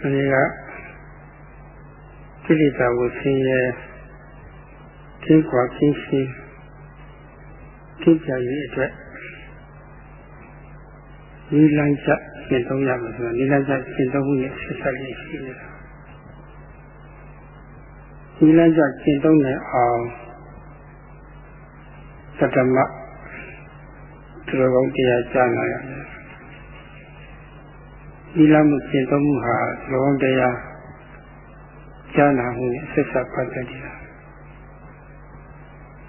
ဒီကကိလေသာကိုဆင်းရဲကျင်းကွာကျင်းရှင်းကျင့်ကြရေးအတွက်နိလန်းချက်ရှင်းသုံးရမယ်ဆိုတော့နိလန်းချက်ရှင်းသုံးမှုရဲ့ဆက်ဆက်လေးရှိနေတာနိလန်းချက်ရှင်းသုံးနေအောင်သတ္တမသူတော်ကောင်းတရားကြားနာရတယ် နိလန်းမှုရှင်းသုံးမှုဟာသူတော်ကောင်းတရားကြားနာမှုနဲ့ဆက်ဆက်ပတ်သက်နေတာ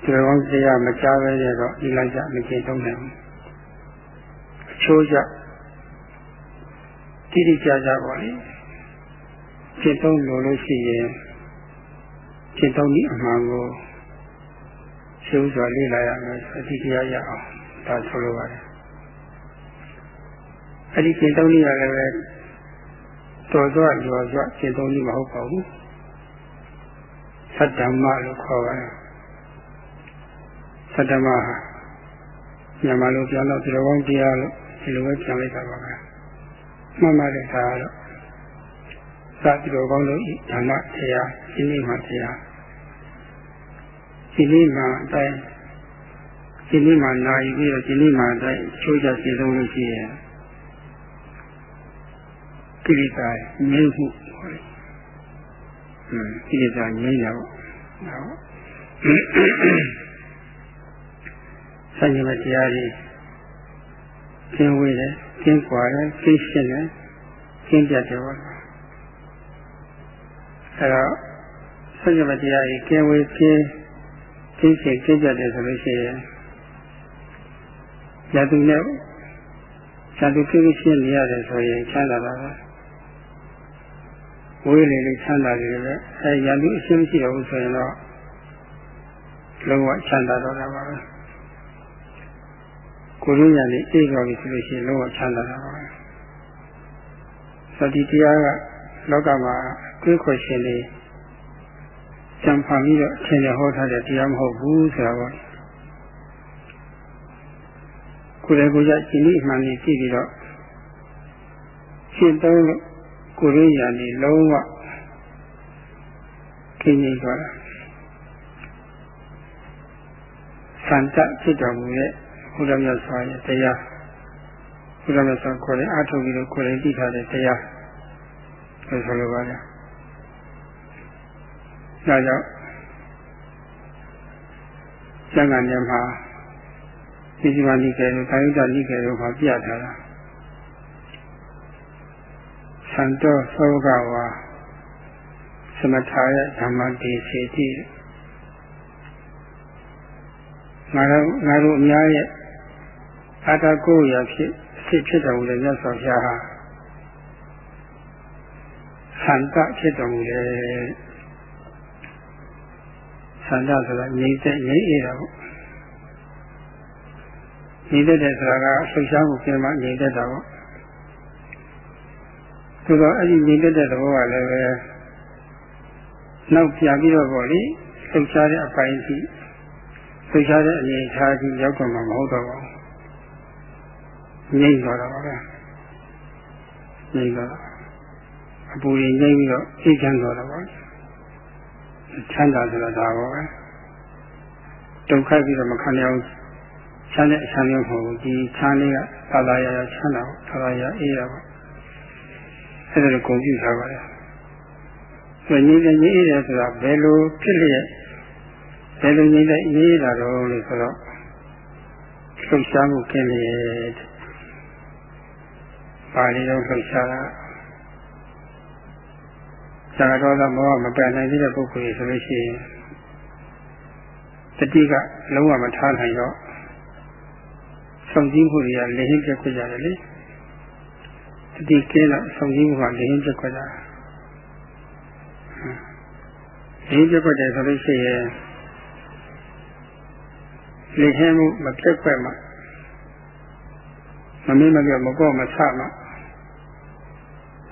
ဒီကောင်းတရားမကြားပဲရတော့ဒီလိုက်ကြမကျေသုံးနိုင်ဘူးအချိုးကြတိတိကျကျပါလေကျေသုံးလို့လို့ရှိရင်ကျေသုံးဒီအမှန်ကိုရှုစွာလေ့လာရမယ်အတိတရားရအောင်ဒါဆိုလိုပါတယ် အဲ့ဒီကျေသုံးနည်းရလည်းပဲတော်စွာရောစွာကျေသုံးနည်းမဟုတ်ပါဘူးသတ္တမလို့ခေါ်ပါတယ်သတ္တမဟာမြန်မာလိုပြောတော့ဒီလိုကောင်းတရားလို့ဒီလိုပဲပြန်လိုက်တာပါပဲမှတ်မှတ်တဲ့ဒါကတော့သတိတော်ကောင်းလို့ဓမ္မတရားဒီနေ့မှတရားဒီနေ့မှအတိုင်းဒီနေ့မှနာယူပြီးတော့ဒီနေ့မှအတိုင်းချိုးချစီဆုံးလို့ရှိရင် ကိလေသာငြိမ့်မှုဟွန်းကိလေသာငြိမ့်တာပေါ့နော်ဆန့်ကျင်တဲ့တရားတွေကျင်းဝေးတယ်ကျင်းကွာတယ်ကျင်းရှင်းတယ်ကျင်းပြတ်တယ်ပေါ့အဲတော့ဆန့်ကျင်တဲ့တရားတွေကျင်းဝေးကျင်းကျင်းရှင်းကျင်းပြတ်တယ်ဆိုလို့ရှိရင်ယတုနဲ့ဇာတုကိစ္စရှင်းနေရတယ်ဆိုရင်ချမ်းသာတာပဲ ဝေးလေလေးချမ်းသာတယ်ပဲအဲယတုအရှင်းမရှိတော့ဘူးဆိုရင်တော့လုံးဝချမ်းသာတော့တာပါပဲကိုရင်းညာလေးအေးသွားပြီဆိုလို့ရှိရင်လုံးဝချမ်းသာတာပါသတိတရားကလောကမှာတွေးခွက်ရှင်လေးကြံဖန်ပြီးတော့အထင်ရဟောထားတဲ့တရားမဟုတ်ဘူးဆိုတာပေါ့ကိုယ်လည်းကိုယ်ရရှင်ဤအမှန်ကြီးကြည့်ပြီးတော့ရှင်းသုံးလို့ ကိုရင်းညာလေးလုံးဝခင်းနေသွားတာစံတဖြစ်တော်မူရဲ့ဘုရားမြတ်စွာရဲ့တရားဘုရားမြတ်စွာကိုယ်လည်းအားထုတ်ပြီးတော့ကိုယ်လည်းသိထားတဲ့တရားလို့ဆိုလိုပါလားဒါကြောင့်ကျမ်းဂန်ထဲမှာဒီစီမနိကေတို့ကာယုတနိကေတို့မှာပြထားတာ သံတော်သောကဝါသမထာယဓမ္မတိစေတိငါတို့ငါတို့အများရဲ့အာတကိုရာဖြစ်ဖြစ်ဖြစ်တော်မူတဲ့မြတ်စွာဘုရားဟာသန္တဖြစ်တော်မူတယ်သန္တဆိုတာငြိမ့်တဲ့ငြိမ့်ရတာပေါ့ငြိမ့်တဲ့ဆိုတာကလှုပ်ရှားမှုပြင်မှငြိမ့်တဲ့တာပေါ့ သူတော့အဲ့ဒီငြိမ့်တဲ့သဘောကလည်းပဲနောက်ပြန်ပြီးတော့ပေါ့လေလှုပ်ရှားတဲ့အပိုင်းကြီးလှုပ်ရှားတဲ့အနေအထားကြီးရောက်တော့မှမဟုတ်တော့ပါဘူးငြိမ့်သွားတာပါပဲငြိမ့်သွားအပူရင်ငြိမ့်ပြီးတော့အေးချမ်းသွားတာပါချမ်းသာဆိုတာဒါပါပဲဒုက္ခပြီးတော့မခံရအောင်ချမ်းတဲ့အချမ်းမျိုးမဟုတ်ဘူးဒီချမ်းလေးကသာသာရရချမ်းသာသာသာရအေးရပါ အဲ့ဒါကိုဂုဏ်ပြုထားပါတယ်ဆိုငြိမ့်တဲ့ငြိမ့်အေးတယ်ဆိုတာဘယ်လိုဖြစ်လျက်ဘယ်လိုငြိမ့်တဲ့အေးတာတော့လို့ဆိုတော့လှုပ်ရှားမှုကင်းလျက်ပါဠိတော်လှုပ်ရှားတာဇာတော်သောမောဟမပယ်နိုင်တဲ့ပုဂ္ဂိုလ်ဆိုလို့ရှိရင်တတိကလုံးဝမထားနိုင်တော့စုံစည်းမှုတွေကလေဟင်းပြက်ခွကြတယ်လေ တတိကင်းတော့စုံစည်းမှုကလေဟင်းပြက်ခွကြလေဟင်းပြက်ခွတယ်ဆိုလို့ရှိရင်လေဟင်းမှုမပြက်ခွက်မှမမင်းမပြောမကောမဆမှ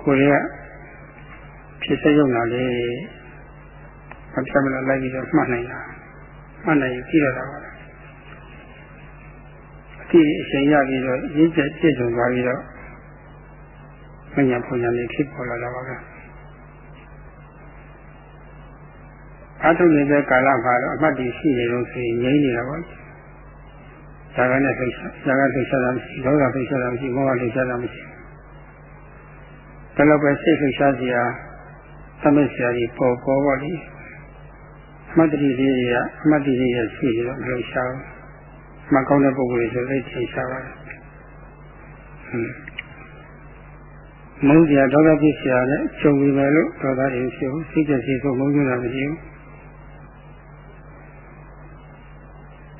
ကိုယ်ကဖြစ်စေရုံလာလေမပြတ်မလားလိုက်ပြီးတော့မှတ်နိုင်တာမှတ်နိုင်ကြည့်ရတာပါအတိအချိန်ရပြီးတော့ရင်းချက်ပြည့်စုံသွားပြီးတော့ မညာပညာလေးဖြစ်ပေါ်လာတာပါပဲအထုနေတဲ့ကာလမှာတော့အမှတ်တည်ရှိနေလို့ဆိုရင်ငြိမ့်နေတာပါဇာကနဲ့သိဇာကသိချတာမရှိဒေါသသိချတာမရှိမောဟသိချတာမရှိဒါတော့ပဲစိတ်သိချစရာသမက်စရာကြီးပေါ်ပေါ်ပါလိအမှတ်တရလေးတွေကအမှတ်တရရဲ့ရှိနေတော့မလို့ရှားမှကောင်းတဲ့ပုဂ္ဂိုလ်တွေဆိုသိချင်ရှားပါတယ် မုန်းစရာဒေါသဖြစ်စရာနဲ့ခြုံပြီးမယ်လို့ဒေါသတွေရှိဘူးစိတ်ကြစီဆိုမုန်းကြတာမရှိဘူး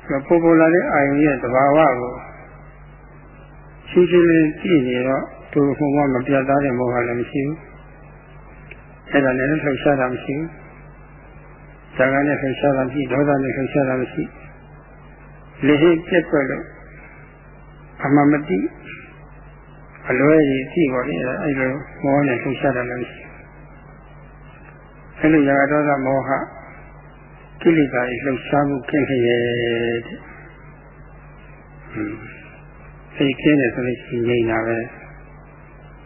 ပေါ်ပေါ်လာတဲ့အာယုရဲ့သဘာဝကိုရှင်းရှင်းလင်းကြည့်နေတော့သူ့ဘုံကမပြတ်သားတဲ့မောဟလည်းမရှိဘူးအဲ့ဒါလည်းလှုပ်ရှားတာမရှိဘူးဇာကနဲ့လှုပ်ရှားတာမရှိဒေါသနဲ့လှုပ်ရှားတာမရှိလေဟိပြက်ွက်လို့အမှမတိ အလွဲကြီးကြည့်ပါလေအဲ့လိုမောဟနဲ့လှုပ်ရှားတာလည်းမရှိအဲ့လိုဇာကဒေါသမောဟကိလေသာတွေလှုပ်ရှားမှုခင်းခရဲ့တဲ့စိတ်ခင်းတယ်ဆိုလို့ရှိရင်ငြိမ်တာပဲ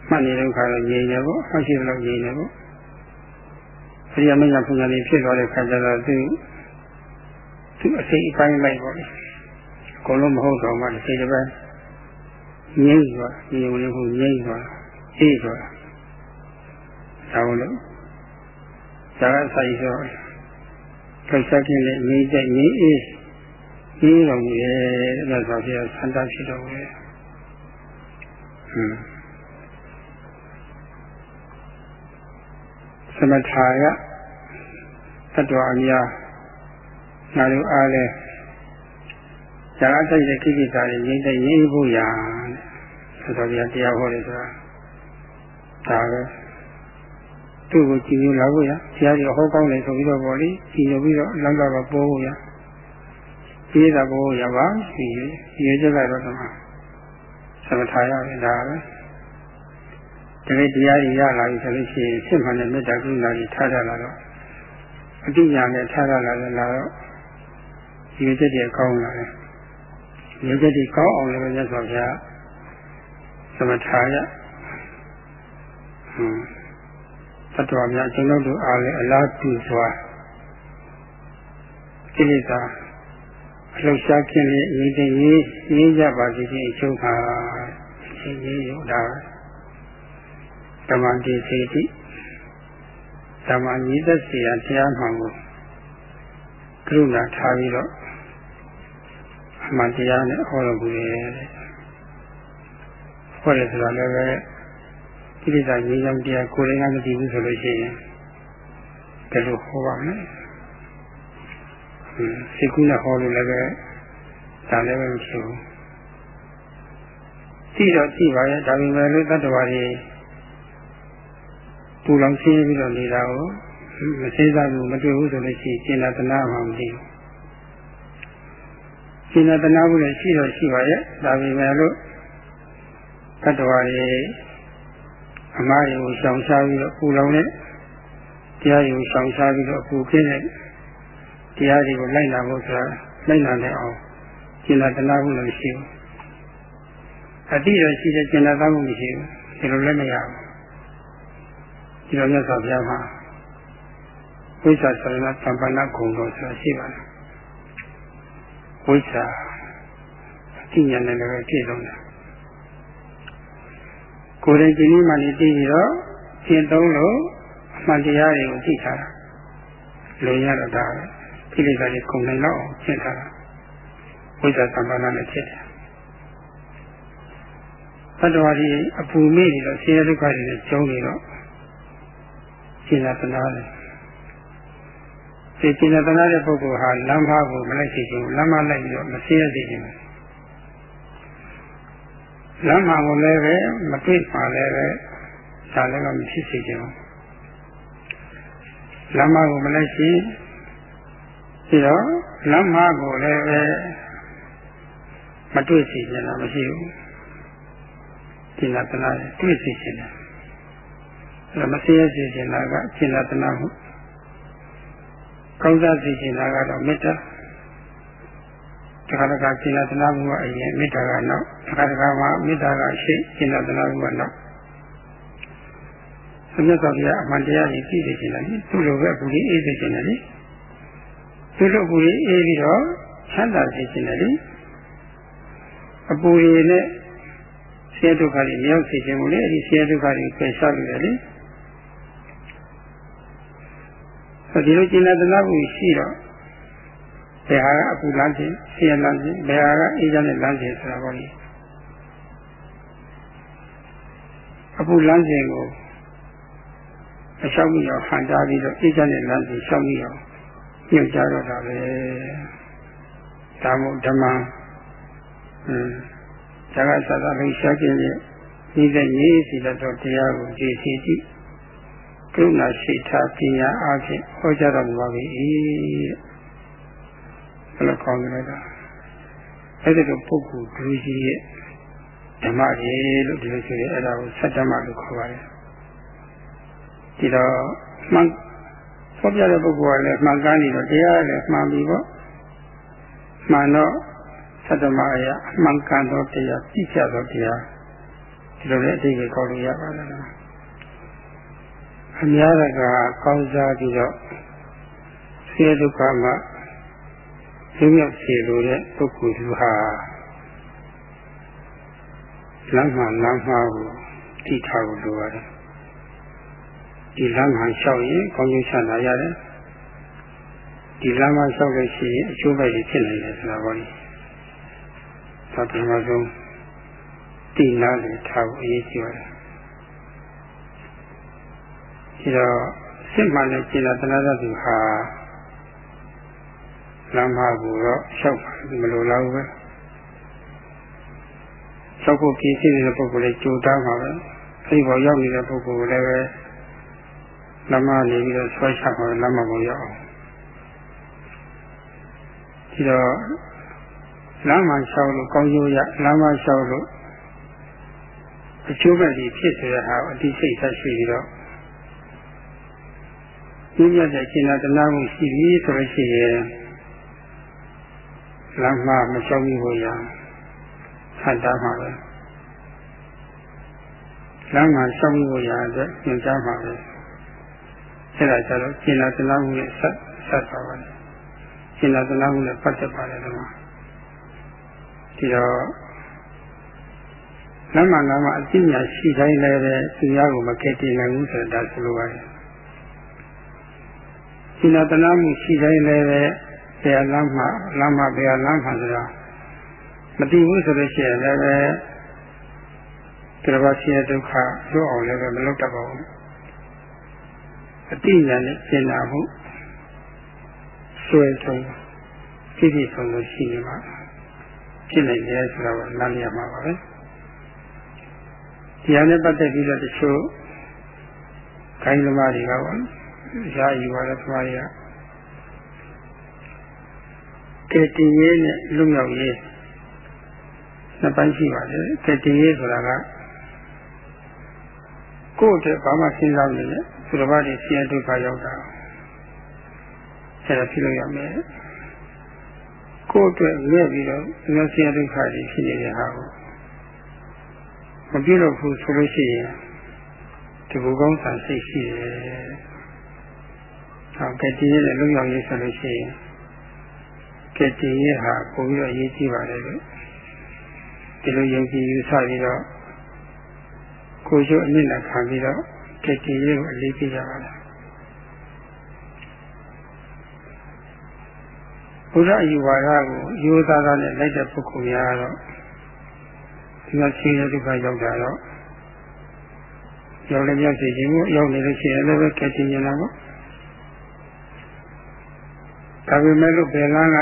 မှတ်နေတဲ့ခါတော့ငြိမ်တယ်ပေါ့အရှိလို့ငြိမ်တယ်ပေါ့အရိယာမင်းကပုံစံလေးဖြစ်သွားတဲ့ခါကျတော့သူသူအစိတ်အပိုင်းလိုက်ပေါ့လေအကုန်လုံးမဟုတ်တော့မှတစ်စိတ်တစ်ပိုင်း ငြိမ်သွားငြိမ်ဝင်ဖို့ငြိမ်သွားအေးသွားဒါလို့ဇာကဆိုင်ဆိုလှုပ်ရှားခြင်းနဲ့ငြိမ့်တဲ့ငြိမ့်အေးကြီးတော်မူရဲ့တဲ့ဆိုပြဆန္ဒဖြစ်တော်မူရဲ့ဟွန်းသမထာယတတ္တဝအများငါတို့အားလဲဇာတ်တိုက်တဲ့ကိစ္စတွေငြိမ့်တဲ့ငြိမ့်ဖို့ရာတဲ့ ဆိုတော့ဗျာတရားဟောတယ်ဆိုတာဒါပဲသူ့ကိုကြည်ညိုလာဖို့ရဆရာကြီးဟောကောင်းတယ်ဆိုပြီးတော့ဗောလေကြည်ညိုပြီးတော့လမ်းကပါပိုးဖို့ရပြေးတာပိုးရပါရှိရရေချက်ကတော့ဒီမှာသမထာရပဲဒါပဲဒီနေ့တရားကြီးရလာပြီဆိုလို့ရှိရင်စစ်မှန်တဲ့မေတ္တာကရုဏာကြီးထားကြလာတော့အတိညာနဲ့ထားကြလာတယ်လာတော့ရေချက်တွေကောင်းလာတယ်ရေချက်တွေကောင်းအောင်လည်းမြတ်စွာဘုရား သမထာရဟွန်းတ္တဝါများကျွန်တော်တို့အားလည်းအလားတူစွာကိလေသာအလှရှားခြင်းနဲ့ရင်းတည်ရေးရင်းကြပါစေခြင်းအချုပ်ပါရှင်ရေးရုံဒါဓမ္မတိစေတိဓမ္မညီသက်စီရတရားမှန်ကိုကရုဏာထားပြီးတော့အမှန်တရားနဲ့ဟောတော်မူတယ် ဟောတယ်ဆိုတာလည်းပဲကိလေသာငြိမ်းချမ်းတရားကိုယ်လည်းမသိဘူးဆိုလို့ရှိရင်ဘယ်လိုဟောပါမလဲ။စိတ်ကူးနဲ့ဟောလို့လည်းပဲဒါလည်းပဲမရှိဘူး။ကြည့်တော့ကြည့်ပါရဲ့ဒါပေမဲ့လို့တတ္တဝါတွေပူလောင်ရှင်းပြီးတော့နေတာကိုမစေးစားဘူးမတွေ့ဘူးဆိုလို့ရှိရင်ကျင်နာတနာမှမသိဘူး။ကျင်နာတနာဘူးလည်းရှိတော့ရှိပါရဲ့ဒါပေမဲ့လို့ တတ္တဝါတွေအမားတွေကိုရှောင်ရှားပြီးတော့ပူလောင်တဲ့တရားတွေကိုရှောင်ရှားပြီးတော့ပူခင်းတဲ့တရားတွေကိုလိုက်နာဖို့ဆိုတာလိုက်နာနိုင်အောင်ကျင့်တာတနာမှုလည်းမရှိဘူးအတိရရှိတဲ့ကျင့်တာသားမှုမရှိဘူးဒီလိုလည်းမရဘူးဒီလိုမြတ်စွာဘုရားမှာဝိသသရဏသံပန္နဂုံတော်ဆိုတာရှိပါတယ်ဝိသအတိညာနဲ့လည်းပြည့်စုံတယ် ကိုယ်တိုင်ဒီနည်းမှနေသိပြီးတော့ရှင်းသုံးလို့အမှန်တရားတွေကိုသိထားတာလုံရတော့ဒါပဲကိလေသာတွေကုန်နိုင်တော့ရှင်းထားတာဝိဇ္ဇာသံပါဏနဲ့ဖြစ်တယ်သတ္တဝါတွေအပူမိနေတော့ဆင်းရဲဒုက္ခတွေနဲ့ကျုံနေတော့ရှင်းတာတနာတယ်ဒီရှင်းတာတနာတဲ့ပုဂ္ဂိုလ်ဟာလမ်းဖားကိုမလိုက်စေချင်ဘူးလမ်းမလိုက်ပြီးတော့မဆင်းရဲစေချင်ဘူး လမ်းမှာကိုလည်းပဲမတွေ့ပါလည်းပဲဒါလည်းမဖြစ်စေချင်ဘူးလမ်းမကိုမလိုက်ရှိပြီးတော့လမ်းမကိုလည်းပဲမတွေ့စေချင်တာမရှိဘူးကျင်နာတနာတွေ့စေချင်တယ်အဲမသိရစေချင်တာကကျင်နာတနာမှုကောင်းစားစေချင်တာကတော့မေတ္တာ တခါတခါကျင်နာတနာမှုကအရင်မေတ္တာကနောက်တခါတခါမှာမေတ္တာကရှိကျင်နာတနာမှုကနောက်မြတ်စွာဘုရားအမှန်တရားကြီးသိစေချင်တယ်သူ့လိုပဲပူကြီးအေးစေချင်တယ်လေသူ့လိုပူကြီးအေးပြီးတော့ချမ်းသာစေချင်တယ်လေအပူရည်နဲ့ဆင်းရဲဒုက္ခတွေမရောက်စေချင်ဘူးလေအဲဒီဆင်းရဲဒုက္ခတွေပယ်ရှားလို့ရတယ်လေဒီလိုကျင့်တဲ့နာမှုရှိတော့ ဘယ်ဟာကအပူလမ်းခြင်းဆင်းရဲလမ်းခြင်းဘယ်ဟာကအေးချမ်းတဲ့လမ်းခြင်းဆိုတာပေါ့လေအပူလမ်းခြင်းကိုအလျှောက်ပြီးတော့ဟန်တာပြီးတော့အေးချမ်းတဲ့လမ်းခြင်းရှောက်ပြီးတော့ညွှန်ကြားတော့တာပဲဒါမို့ဓမ္မอืมဇာကသတ္တလိရှားခြင်းရဲ့ဒီတဲ့ရေးစီတဲ့တရားကိုကြည်စီကြည့်ကရုဏာရှိထားပညာအားဖြင့်ဟောကြားတော်မူပါ၏ ဘယ်လိုကောင်းလဲတော့အဲ့ဒီလိုပုဂ္ဂိုလ်ဒုကြီးရဲ့ဓမ္မရေလို့ဒီလိုဆိုရင်အဲ့ဒါကိုသတ္တမလို့ခေါ်ပါတယ်ဒီတော့မှန်ဖော်ပြတဲ့ပုဂ္ဂိုလ်ကလည်းမှန်ကန်နေတော့တရားလည်းမှန်ပြီပေါ့မှန်တော့သတ္တမအရာအမှန်ကန်သောတရားပြည့်စုံသောတရားဒီလိုလည်းအတိတ်ကောက်လို့ရပါတယ်အများကကောင်းစားပြီးတော့ဆင်းရဲဒုက္ခမှာ ရင်းရောက်စေလိုတဲ့ပုဂ္ဂိုလ်သူဟာလမ်းမှလမ်းမှားကိုတိထားဖို့လိုရတယ်ဒီလမ်းမှလျှောက်ရင်ကောင်းကျိုးချမ်းသာရတယ်ဒီလမ်းမှလျှောက်လို့ရှိရင်အကျိုးပဲဖြစ်နိုင်တယ်ဆိုတာပေါ့လေဒါပင်မဆုံးတိနာလေးထားဖို့အရေးကြီးပါတယ်ဒီတော့စစ်မှန်တဲ့ကျင့်တဲ့တရားသူဟာ လမ်းမကိုတော့လျှောက်မလိုလားဘူးပဲလျှောက်ဖို့ပြည်စည်းနေတဲ့ပုဂ္ဂိုလ်လေးကြိုတားမှာပဲအဲဒီပေါ်ရောက်နေတဲ့ပုဂ္ဂိုလ်လည်းပဲလမ်းမနေပြီးတော့ဆွဲချမှာလမ်းမကိုရောက်အောင်ဒီတော့လမ်းမလျှောက်လို့ကောင်းကျိုးရလမ်းမလျှောက်လို့အကျိုးပဲဒီဖြစ်စေတဲ့ဟာအတိစိတ်သက်ရှိပြီးတော့ပြည့်ရတဲ့ကျင်နာတနာမှုရှိပြီဆိုလို့ရှိရင် လမ်းမမလျှောက်မိဖို့ရဆန္ဒမှာပဲလမ်းမှာလျှောက်မိဖို့ရအတွက်ညွှန်ကြားမှာပဲအဲဒါကြတော့ကျင်နာတနာမှုနဲ့ဆက်ဆက်သွားပါတယ်ကျင်နာတနာမှုနဲ့ပတ်သက်ပါတယ်ဒီမှာဒီတော့လမ်းမှာလမ်းမှာအသိဉာဏ်ရှိတိုင်းလည်းပဲသူများကိုမကဲတည်နိုင်ဘူးဆိုတာဆိုလိုပါတယ်ကျင်နာတနာမှုရှိတိုင်းလည်းပဲ ဘယ်လမ်းမှာလမ်းမှာဘယ်လမ်းမှာဆိုတာမတည်ဘူးဆိုလို့ရှိရင်လည်းပဲဒီလိုပါရှိတဲ့ဒုက္ခလွတ်အောင်လည်းပဲမလုပ်တတ်ပါဘူးအတိညာနဲ့ကျင်နာမှုဆွဲဆုံးကြည့်ကြည့်ဆုံးလို့ရှိနေမှာဖြစ်နိုင်တယ်ဆိုတော့နားလည်ရမှာပါပဲဒီဟာနဲ့ပတ်သက်ပြီးတော့တချို့ခိုင်းသမားတွေကပေါ့ရာယူပါတဲ့သမားတွေက ကဲတည်ရေးနဲ့လူမြောက်ရေးနှစ်ပိုင်းရှိပါတယ်ကဲတည်ရေးဆိုတာကကိုယ့်အတွက်ဘာမှစဉ်းစားနေနဲ့သူတစ်ပါးတွေဆင်းရဲဒုက္ခရောက်တာအဲ့ဒါဖြစ်လို့ရမယ်ကိုယ့်အတွက်လဲပြီးတော့ဒီလိုဆင်းရဲဒုက္ခတွေဖြစ်နေတဲ့ဟာကိုမပြုလုပ်ဘူးဆိုလို့ရှိရင်ဒီဘူကောင်းဆန်စိတ်ရှိတယ်။ဟောကတည်ရဲ့လုံရောက်ရေးဆိုလို့ရှိရင် ကတည်ရဲ့ဟာပိုပြီးတော့အရေးကြီးပါတယ်လို့ဒီလိုယုံကြည်ယူဆပြီးတော့ကိုယ်ကျိုးအနစ်နဲ့ခံပြီးတော့ကတည်ရဲ့ကိုအလေးပေးကြပါလားဘုရားအယူဝါဒကိုယူသားသားနဲ့လိုက်တဲ့ပုဂ္ဂိုလ်များတော့ဒီမှာဆင်းရဲဒုက္ခရောက်တာတော့ရောက်လည်းရောက်စီခြင်းကိုရောက်နေလို့ရှိရင်လည်းပဲကဲတင်နေတာပေါ့ ဒါပေမဲ့လို့ဘယ်လန်းက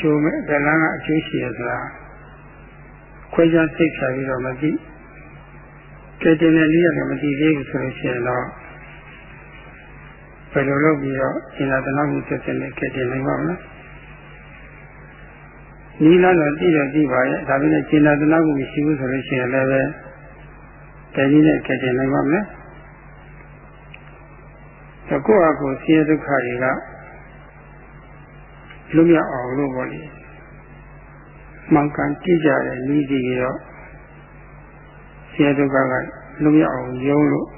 ကျိုးမဲ့ဘယ်လန်းကအကျိုးရှိရဆိုတာခွဲခြားသိချာပြီးတော့မသိကဲတင်တဲ့နည်းရတယ်မသိသေးဘူးဆိုလို့ရှိရင်တော့ဘယ်လိုလုပ်ပြီးတော့ရှင်သာတနာမှုဆက်ဆက်နဲ့ကဲတင်နိုင်ပါ့မလဲနီးလာတော့တည်တော့တည်ပါရဲ့ဒါပေမဲ့ရှင်သာတနာမှုမရှိဘူးဆိုလို့ရှိရင်လည်းပဲတည်ကြီးနဲ့ကဲတင်နိုင်ပါ့မလဲတော့ကိုယ့်အကိုဆင်းရဲဒုက္ခတွေက လွတ်မြောက်အောင်လို့ပေါ့လေမှန်ကန်ကြည့်ကြတဲ့ဤစီရောဆင်းရဲဒုက္ခကလွတ်မြောက်အောင်ယုံလို့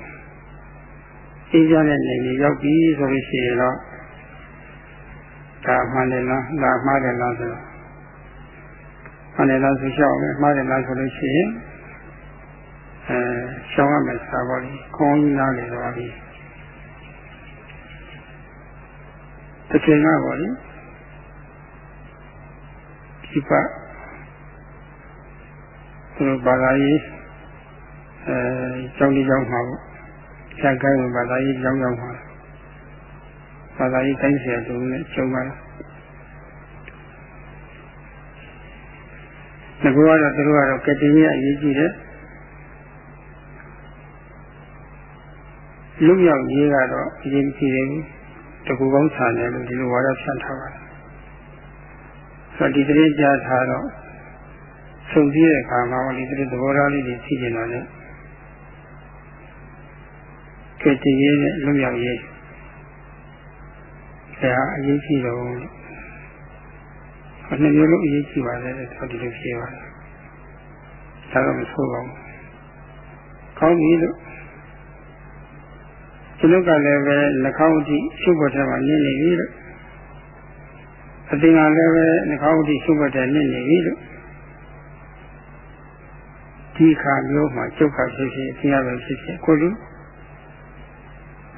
အေးကြတဲ့နေနေရောက်ပြီဆိုလို့ရှိရင်တော့ဒါမှန်တယ်လားဒါမှားတယ်လားဆိုတော့မှန်တယ်လားဆိုရှောက်မယ်မှားတယ်လားဆိုလို့ရှိရင်အဲရှောင်းရမယ်စာပေါ်လေးခေါင်းကြီးနားလေတော့ပြီတစ်ချိန်ကပေါ့လေ ဒီပါသူဘာသာရေးအဲကျောင်းလေးကျောင်းမှာပေါ့ဆရာကိုင်းဘာသာရေးကျောင်းကျောင်းမှာဘာသာရေးတိုင်းဆရာတူနဲ့ကျုံပါလားငါကတော့သူတို့ကတော့ကတိကြီးအရေးကြီးတယ်လူရောက်ရေးကတော့အရေးကြီးတယ်တကူကောင်းဆန်တယ်လို့ဒီလိုဝါဒဖြန့်ထားပါတယ်ဆို တော့ဒီတရေကြားထားတော့ဆုံစည်းတဲ့အခါမှာဒီတရေသဘောထားလေးတွေသိကျင်တော့လေကတိရေးနဲ့လူရောက်ရေးဒါအရေးကြီးတော့အနှစ်မျိုးလုံးအရေးကြီးပါတယ်ဆိုဒီလိုဖြေပါတယ်ဒါတော့မဆိုးပါဘူးကောင်းပြီလို့ကျွန်ုပ်ကလည်းပဲနှာခေါင်းအထိရှုပ်ပေါ်ထဲမှာနေနေပြီလို့ အတင်ကလည်းပဲနှာခေါင်းအထိရှုပ်ပေါ်ထဲနေနေပြီလို့ဒီခါမျိုးမှာကျုပ်ခါဖြစ်ဖြစ်အတင်ရပဲဖြစ်ဖြစ်ကိုလူ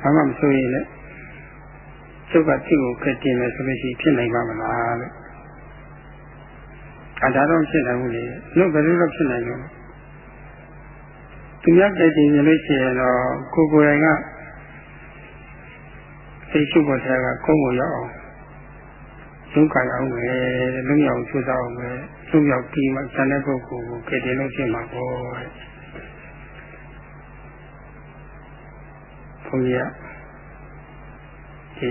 ဘာမှမဆိုရင်လည်းကျုပ်ကတိကိုခက်တင်မယ်ဆိုလို့ရှိရင်ဖြစ်နိုင်ပါမလားလို့အဒါတော့ဖြစ်နိုင်ဘူးလေလို့ဘယ်လိုလုပ်ဖြစ်နိုင်လို့သူများကြိုက်တင်နေလို့ရှိရင်တော့ကိုကိုယ်တိုင်ကစိတ်ရှုပေါ်တဲ့ကကုန်းကိုရောက်အောင် လုံကရအောင်ပဲလုံရအောင်ကျူးစားအောင်ပဲလုံရောက်ပြီးမှဇန်တဲ့ပုဂ္ဂိုလ်ကိုကယ်တင်လို့ဖြစ်မှာပေါ့ဘုန်းကြီးကဒီ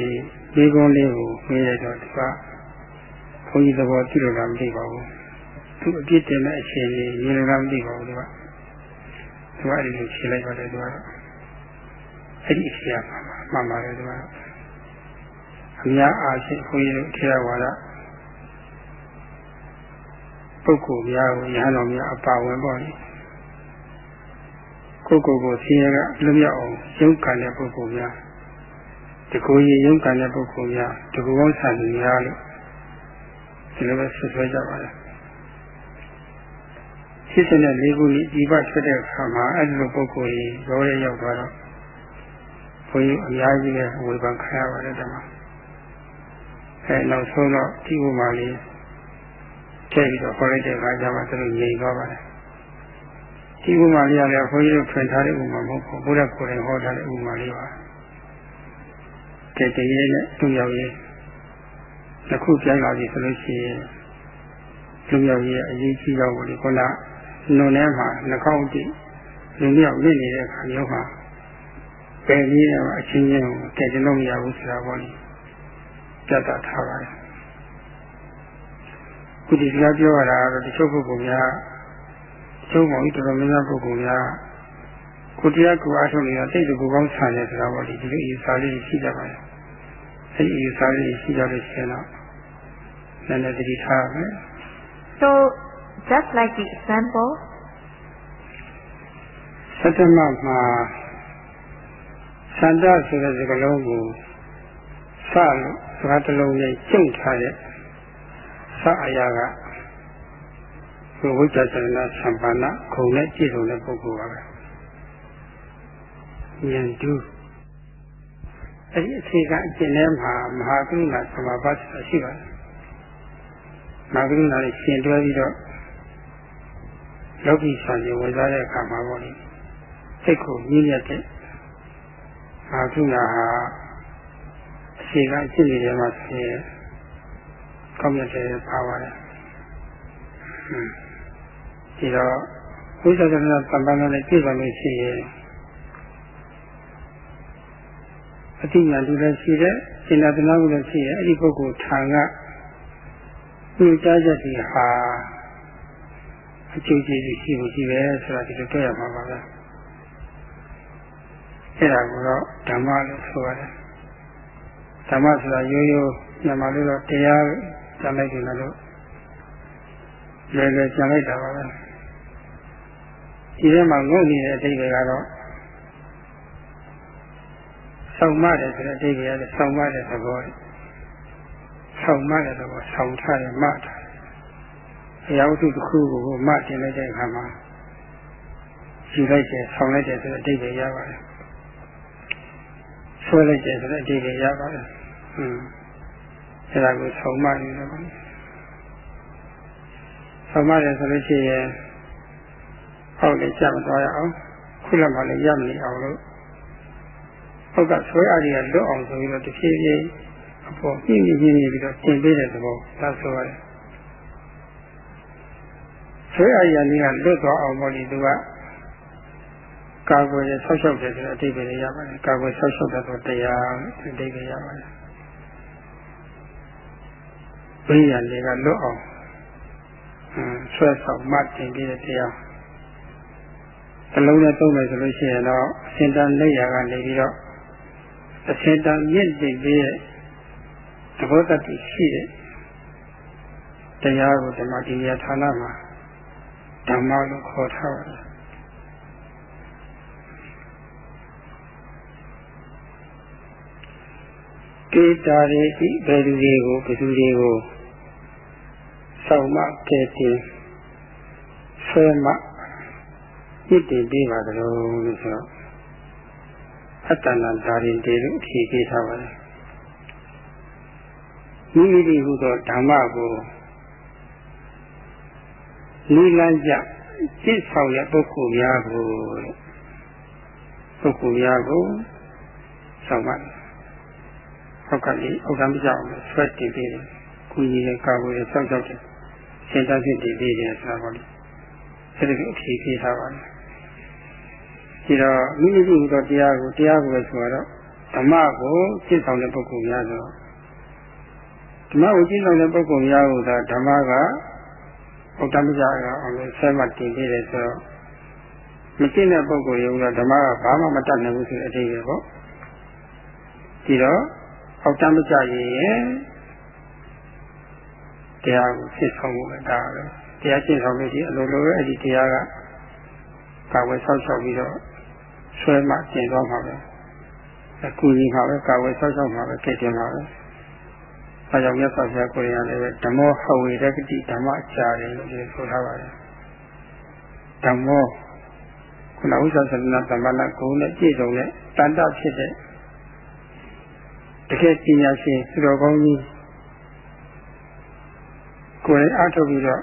ဒီကုန်းလေးကိုမေးရတော့ဒီကဘုန်းကြီးသဘောသိလို့လားမသိပါဘူးသူအပြစ်တင်တဲ့အခြေအနေမြင်လို့လားမသိပါဘူးဒီကသူကအဲ့ဒီလိုဖြေလိုက်ပါတယ်သူကတော့အဲ့ဒီအဖြေကမှန်ပါတယ်သူက အများအားဖြင့်ဘုန်းကြီးတို့ထေရဝါဒပုဂ္ဂိုလ်များကိုရဟန်းတော်များအပါဝင်ပေါ့လေကိုယ်ကိုယ်ကိုဆင်းရဲကလွတ်မြောက်အောင်ရုန်းကန်တဲ့ပုဂ္ဂိုလ်များတကူကြီးရုန်းကန်တဲ့ပုဂ္ဂိုလ်များတကူကောင်းဆန်နေများလို့ဒီလိုပဲဆွဆွဲကြပါလားဖြစ်တဲ့လေးခုကြီးဒီဘထွက်တဲ့အခါမှာအဲ့ဒီလိုပုဂ္ဂိုလ်ကြီးရောရဲရောက်သွားတော့ဘုန်းကြီးအများကြီးနဲ့ဝေဖန်ခံရပါတယ်တမ အဲနောက်ဆုံးတော့ဒီဥမာလေးထည့်ပြီးတော့ခေါ်လိုက်တဲ့အခါကျမှသူတို့ငြိမ်သွားပါတယ်ဒီဥမာလေးကလည်းဘုန်းကြီးတို့ထွင်ထားတဲ့ဥမာမဟုတ်ဘူးဘုရားကိုယ်တိုင်ဟောထားတဲ့ဥမာလေးပါတည်တည်ရဲ့သူ့ရောက်ရဲ့တစ်ခုပြန်လာပြီဆိုလို့ရှိရင်လူရောက်ရဲ့အရေးကြီးတော့ဘုရားခုနနုံထဲမှာနှာခေါင်းကြည့်လူရောက်နေနေတဲ့အခါမျိုးမှာပယ်ကြီးတယ်အချင်းချင်းကိုတည်တယ်လို့မရဘူးဆိုတာပေါ့လေ ပြတ်တာထားပါတယ်ခုဒီစကားပြောရတာတော့တချို့ပုဂ္ဂိုလ်များသုံးပါဘူးတော်တော်များများပုဂ္ဂိုလ်များကိုတရားကိုအားထုတ်နေတာစိတ်ကိုကောင်းဆန်တယ်ဆိုတာပေါ့လေဒီလိုအယူဆလေးရှိကြပါတယ်အဲဒီအယူဆလေးရှိကြလို့ရှိရင်တော့နည်းနည်းသတိထားမယ် So just like the example သတ္တမမှာသန္တာဆိုတဲ့စကားလုံးကို စလို့စကားတစ်လုံးနဲ့ကျုံထားတဲ့စအရာကဘုဝိဇ္ဇာသရဏသံပါဏခုံနဲ့ပြည့်စုံတဲ့ပုဂ္ဂိုလ်ပါပဲဉာဏ်တူအဲ့ဒီအခြေခံအကျင့်ထဲမှာမဟာကရုဏာသမာပတ်ရှိပါတယ်မဟာကရုဏာနဲ့ရှင်တွဲပြီးတော့လောကီဆံခြင်းဝင်စားတဲ့အခါမှာပေါ့လေစိတ်ကိုမြင့်မြတ်တဲ့မဟာကရုဏာဟာအ ခြေခံအကျင့်တွေထဲမှာဆိုရင်ကောင်းမြတ်တဲ့ပါပါတယ်ဒီတော့ဘုရားသခင်ကတန်တန်နဲ့ပြည့်စုံလို့ရှိရင်အတိညာတူလည်းရှိတယ်စေနာတနာကိုလည်းရှိတယ်အဲ့ဒီပုဂ္ဂိုလ်ထံကညွှန်ကြားချက်တွေဟာအကျိုးကျေးဇူးရှိဖို့ရှိပဲဆိုတာဒီလိုတွေ့ရမှာပါပဲအဲ့ဒါကိုတော့ဓမ္မလို့ဆိုရတယ် ဓမ္မဆိုတာရိုးရိုးမြန်မာလိုတော့တရားကျမ်းလိုက်တယ်လို့လွယ်လွယ်ကျမ်းလိုက်တာပါပဲဒီထဲမှာငုံနေတဲ့အတိတ်တွေကတော့ဆောင်မတယ်ဆိုတဲ့အဓိပ္ပာယ်ကဆောင်မတဲ့သဘောဆောင်မတဲ့သဘောဆောင်ထားတယ်မထားတယ်အရာဝတ္ထုတစ်ခုကိုမတင်လိုက်တဲ့အခါမှာယူလိုက်တယ်ဆောင်လိုက်တယ်ဆိုတဲ့အဓိပ္ပာယ်ရပါတယ်ဆွဲလိုက်တယ်ဆိုတဲ့အဓိပ္ပာယ်ရပါတယ် ဟွန်းအဲ့ဒါကိုဆောင်မနေတယ်ပေါ့ဆောင်မတယ်ဆိုလို့ရှိရင်ဟောက်လည်းကြမသွားရအောင်ခုလက်မှလည်းရမနေအောင်လို့ဟုတ်ကဆွဲအားတွေကလွတ်အောင်ဆိုပြီးတော့တစ်ဖြည်းဖြည်းအပေါ်ပြင်းပြင်းပြင်းပြီးတော့တင်ပေးတဲ့သဘောဒါဆိုရတယ်ဆွဲအားရတွေကလွတ်သွားအောင်ပေါ့ဒီသူကကာကွယ်ရဆောက်ရှောက်တယ်ဆိုတော့အတိတ်ပဲရပါတယ်ကာကွယ်ဆောက်ရှောက်တဲ့ဆိုတရားအတိတ်ပဲရပါတယ် ဝိညာဉ်တွေကလွတ်အောင်ဆွဲဆောင်မှတ်တင်ပြီးတဲ့တရားအလုံးနဲ့သုံးမယ်ဆိုလို့ရှိရင်တော့အစင်တန်လက်ရာကနေပြီးတော့အစင်တန်မြင့်တင်ပြီးတဲ့သဘောတတိရှိတဲ့တရားကိုဓမ္မတိယဌာနမှာဓမ္မလို့ခေါ်ထားပါတယ်ကေတာရေဤဘယ်သူတွေကိုဘယ်သူတွေကို ဆောင်မကဲတင်ဆွဲမပြစ်တင်ပေးပါကြလို့လို့ဆိုတော့အတ္တနာဓာရင်တေလို့အဖြေပေးထားပါတယ်မိမိဒီဟုသောဓမ္မကိုနိလန်းကြจิตဆောင်ရပုဂ္ဂိုလ်များကိုပုဂ္ဂိုလ်များကိုဆောင်ပါဟောက်ကလေးဥက္ကမကြောက်ဆွဲတင်ပေးတယ်ကုညီရဲ့ကာဝေးဆောက်ရှောက်တယ် စင်တတ်ဖြစ်တည်ပေးတယ်ဆိုတာပေါ့လေအဲ့ဒါကိုအဖြေပေးထားပါတယ်ဒီတော့မိမိကြည့်သောတရားကိုတရားကိုပဲဆိုတော့ဓမ္မကိုကျင့်ဆောင်တဲ့ပုဂ္ဂိုလ်များဆိုဓမ္မကိုကျင့်ဆောင်တဲ့ပုဂ္ဂိုလ်များကိုသာဓမ္မကဥတ္တမကြရအောင်လို့ဆဲမှတင်ပြတယ်ဆိုတော့မကျင့်တဲ့ပုဂ္ဂိုလ်ရုံတော့ဓမ္မကဘာမှမတတ်နိုင်ဘူးဆိုတဲ့အတိတ်ပဲပေါ့ဒီတော့ဥတ္တမကြရင် တရားကိုဖြစ်ဆောင်ဖို့ပဲဒါပဲတရားရှင်းဆောင်လို့ဒီအလိုလိုပဲအဲ့ဒီတရားကကာဝယ်ဆောက်ရှောက်ပြီးတော့ဆွဲမှကျင်သွားမှာပဲအကူကြီးမှာပဲကာဝယ်ဆောက်ရှောက်မှာပဲကြည့်တင်မှာပဲအဲကြောင့်မြတ်စွာဘုရားကိုယ်တိုင်လည်းဓမ္မောဟဝေရကတိဓမ္မကြာတယ်လို့ဒီဆိုထားပါတယ်ဓမ္မောခုနဥစ္စာသနာသမ္မာနာကိုနဲ့ပြည့်စုံတဲ့တန်တဖြစ်တဲ့တကယ်ပညာရှင်သူတော်ကောင်းကြီး ကိုယ်တိုင်အားထုတ်ပြီးတော့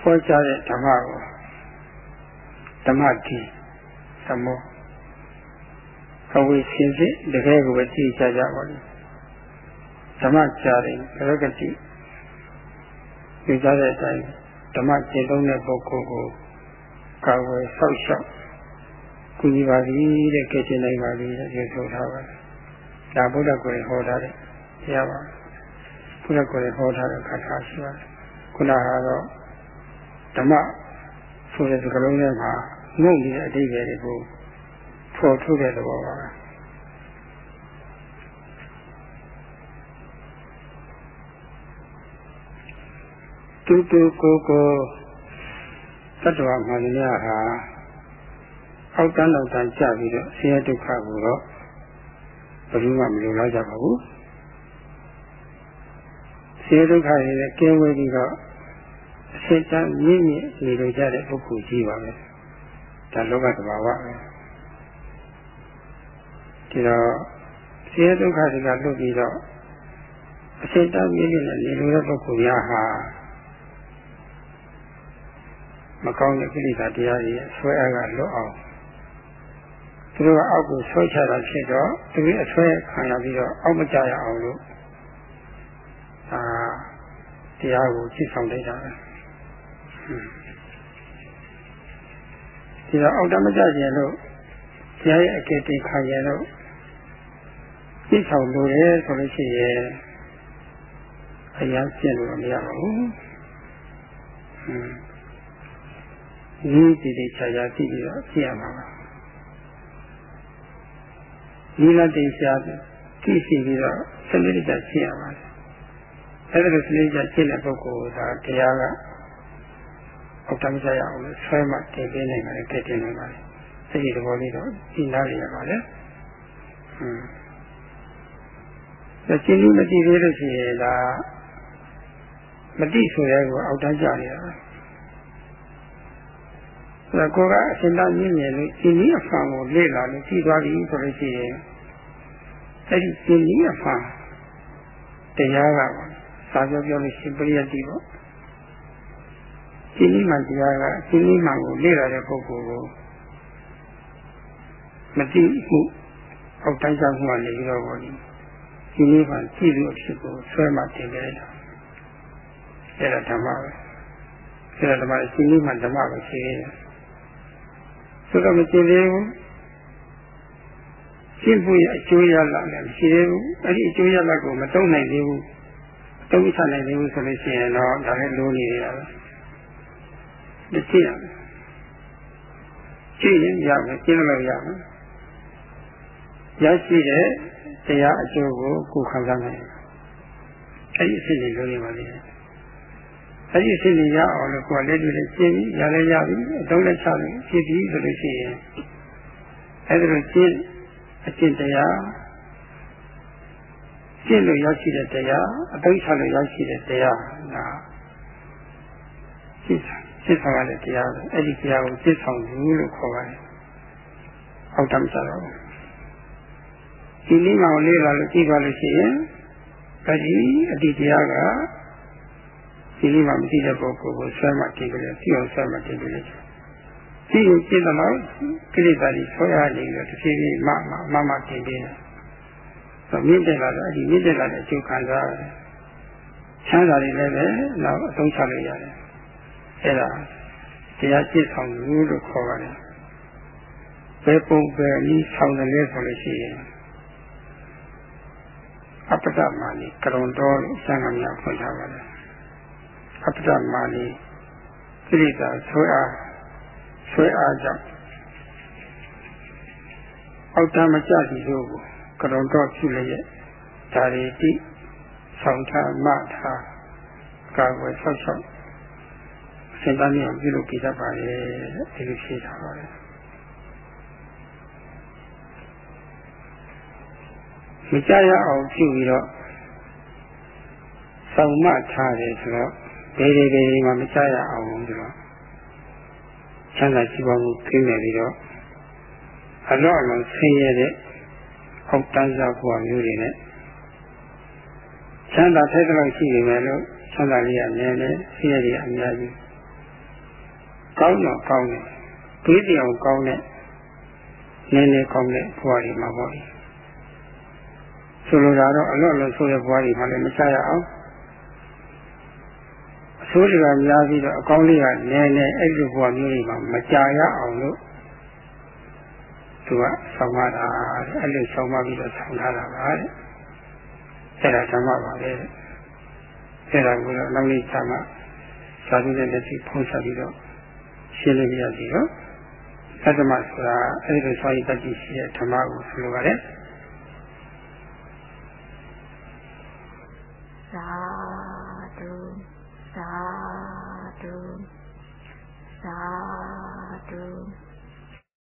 ဟောကြားတဲ့ဓမ္မကိုဓမ္မတိသမောအဝိရှင်စစ်တကယ်ကိုပဲကြည့်ကြကြပါလိမ့်ဓမ္မကြားတယ်ဘရကတိဒီကြတဲ့အတိုင်းဓမ္မကျင့်သုံးတဲ့ပုဂ္ဂိုလ်ကိုကာဝယ်ဆောက်ရှောက်ကုညီပါပြီတဲ့ကြည့်နိုင်ပါပြီတဲ့ဒီဆိုထားပါတယ်ဒါဗုဒ္ဓကိုယ်ဟောထားတဲ့တရားပါ ဘုရားကိုယ်ဟောထားတဲ့ခါထားရှိပါတယ်ခုနကတော့ဓမ္မဆိုတဲ့စကားလုံးထဲမှာငုံနေတဲ့အတိတ်တွေကိုဖော်ထုတ်တဲ့သဘောပါပဲတူတူကိုကိုတတ္တဝါမှန်များဟာအောက်တန်းလောက်တန်းကြပြီးတော့ဆင်းရဲဒုက္ခကိုတော့ဘယ်သူမှမလိုလားကြပါဘူး ဆင်းရဲဒုက္ခတွေနဲ့ကင်းဝေးပြီးတော့အစစ်တမ်းမြင့်မြင့်နေလို့ကြတဲ့ပုဂ္ဂိုလ်ကြီးပါပဲဒါလောကသဘာဝပဲဒီတော့ဆင်းရဲဒုက္ခတွေကလွတ်ပြီးတော့အစစ်တမ်းမြင့်မြင့်နဲ့နေလို့တဲ့ပုဂ္ဂိုလ်များဟာမကောင်းတဲ့ကိလေသာတရားတွေဆွဲအားကလွတ်အောင်သူတို့ကအောက်ကိုဆွဲချတာဖြစ်တော့သူတို့အဆွဲခံရပြီးတော့အောက်မကြရအောင်လို့အာ တရားကိုကြည့်ဆောင်လိုက်တာပဲဒီတော့အောက်တမကြခြင်းလို့တရားရဲ့အကယ်တင်ခံရလို့ကြည့်ဆောင်လို့ရဲဆိုလို့ရှိရင်အရာကျင့်လို့မရပါဘူးဒီဒီဒီခြားခြားကြည့်ပြီးတော့ကြည့်ရမှာပါဒီလက်တင်ရှားကြည့်စီပြီးတော့စနစ်တကျကြည့်ရပါတယ် အဲ့ဒါလိုစနစ်တကျကြည့်တဲ့ပုဂ္ဂိုလ်ကတရားကအောက်တမ်းကြရအောင်လို့ဆွဲမှတည်ပေးနိုင်ပါတယ်ကြည့်တင်နိုင်ပါတယ်အဲ့ဒီသဘောလေးတော့ဒီနားရရပါလေဟွန်းဒါရှင်းပြီးမတည်သေးလို့ရှိရင်ဒါမတိဆိုရဲကိုအောက်တန်းကြနေတာပဲဒါကိုကအရှင်သာမြင့်မြင်လို့ရှင်းပြီးအဖန်ကိုလေ့လာလို့ကြည့်သွားပြီဆိုလို့ရှိရင်အဲ့ဒီရှင်းပြီးအဖန်တရားက စာပြောပြောလို့ရှင်ပရိယတ်တိပေါ့ရှင်းပြီးမှတရားကရှင်းပြီးမှကိုလေ့လာတဲ့ပုဂ္ဂိုလ်ကိုမတိမှုအောက်တိုင်းကြမှုကနေပြီးတော့ဘောဒီဒီနေ့မှကြည့်လို့အဖြစ်ကိုဆွဲမှတင်ကြတာအဲ့ဒါဓမ္မပဲအဲ့ဒါဓမ္မရှင်းပြီးမှဓမ္မပဲရှိသေးတယ်ဆိုတော့မရှင်းသေးဘူးရှင်းဖို့ရအကျိုးရလာလည်းမရှိသေးဘူးအဲ့ဒီအကျိုးရလာကိုမတုံ့နိုင်သေးဘူး တုံ့ချနိုင်သေးဘူးဆိုလို့ရှိရင်တော့ဒါလည်းလိုနေရတာပဲဒီကြည့်ရမယ်ကြည့်ရင်ရမယ်ကျင်းလို့ရမယ်ရရှိတဲ့တရားအကျိုးကိုကိုခံစားနိုင်တယ်အဲ့ဒီအဖြစ်တွေလိုနေပါလေအဲ့ဒီအဖြစ်တွေရအောင်လို့ကိုယ်လက်တွေလည်းရှင်းပြီးရလည်းရပြီအတုံးလည်းချပြီးဖြစ်ပြီးဆိုလို့ရှိရင်အဲ့ဒါလိုရှင်းအကျင့်တရား ရှင်းလို့ရရှိတဲ့တရားအတုံးချလို့ရရှိတဲ့တရားဒါရှင်းရှင်းဆောင်ရတဲ့တရားပဲအဲ့ဒီတရားကိုရှင်းဆောင်ယူလို့ခေါ်ပါတယ်အောက်တမ်းကြတော့ဒီနည်းမှာလေးလာလို့ကြည့်ပါလို့ရှိရင်အဲဒီအတိတရားကဒီနည်းမှာမသိတဲ့ပုဂ္ဂိုလ်ကိုဆွဲမှတင်ကြတယ်သိအောင်ဆွဲမှတင်ကြတယ်သိရင်သိတယ်လို့ကိလေသာတွေဆွဲရနေတယ်တစ်ဖြည်းဖြည်းမှမှမှမှတင်ပြတယ် ဆိုမြင့်တယ်လာတော့အဲဒီမြင့်တယ်လာတဲ့အကျိုးခံစားရတယ်ချမ်းသာတွေလည်းပဲနောက်အသုံးချလို့ရတယ်အဲဒါတရားကျင့်ဆောင်ယူလို့ခေါ်ပါတယ်ဘယ်ပုံပဲဤဆောင်တယ်လဲဆိုလို့ရှိရင်အပ္ပဒမာနီကရုံတော်လို့ဆံကများဖွင့်ထားပါတယ်အပ္ပဒမာနီကိလေသာဆွဲအားဆွဲအားကြောင့်အောက်တမ်းမကြသည်တို့ကို ကရုံတော်ဖြစ်လျက်ဒါရီတိဆောင်ထားမထားကာဝယ်ဆောက်ရှောက်အစဉ်တန်းမျိုးပြုလုပ်ပြတတ်ပါရဲ့ဒီလိုဖြေထားပါတယ်မကြရအောင်ပြုပြီးတော့ဆောင်မထားတယ်ဆိုတော့ဘယ်ဒီဘယ်ဒီမှမကြရအောင်ဆိုတော့ချမ်းသာရှိပါမှုခင်းနေပြီးတော့အလောအလုံးဆင်းရဲတဲ့ အောက်တန်းစားဘဝမျိုးတွေနဲ့ချမ်းသာထိုက်တဲ့ရှိနေမယ်လို့ချမ်းသာလေးအများနဲ့ဆင်းရဲတွေအများကြီးကောင်းတော့ကောင်းတယ်တွေးပြောင်ကောင်းတဲ့နည်းနည်းကောင်းတဲ့ဘဝတွေမှာပေါ့ဆိုလိုတာတော့အလွတ်အလွတ်ဆိုးတဲ့ဘဝတွေမှာလည်းမချရအောင်အဆိုးတွေကများပြီးတော့အကောင်းလေးကနည်းနည်းအဲ့ဒီဘဝမျိုးတွေမှာမကြာရအောင်လို့ သူကဆောင်းမတာအဲ့လိုဆောင်းမပြီးတော့ဆောင်းထားတာပါတဲ့အဲ့ဒါဓမ္မပါပဲအဲ့ဒါကိုတော့နောက်နေ့ချမှာသာဓုနဲ့လက်ရှိဖုံးဆက်ပြီးတော့ရှင်းလို့ရစီတော့သတ္တမဆိုတာအဲ့ဒီလိုဆောင်းရတတ်ရှိတဲ့ဓမ္မကိုဆိုလိုပါတယ်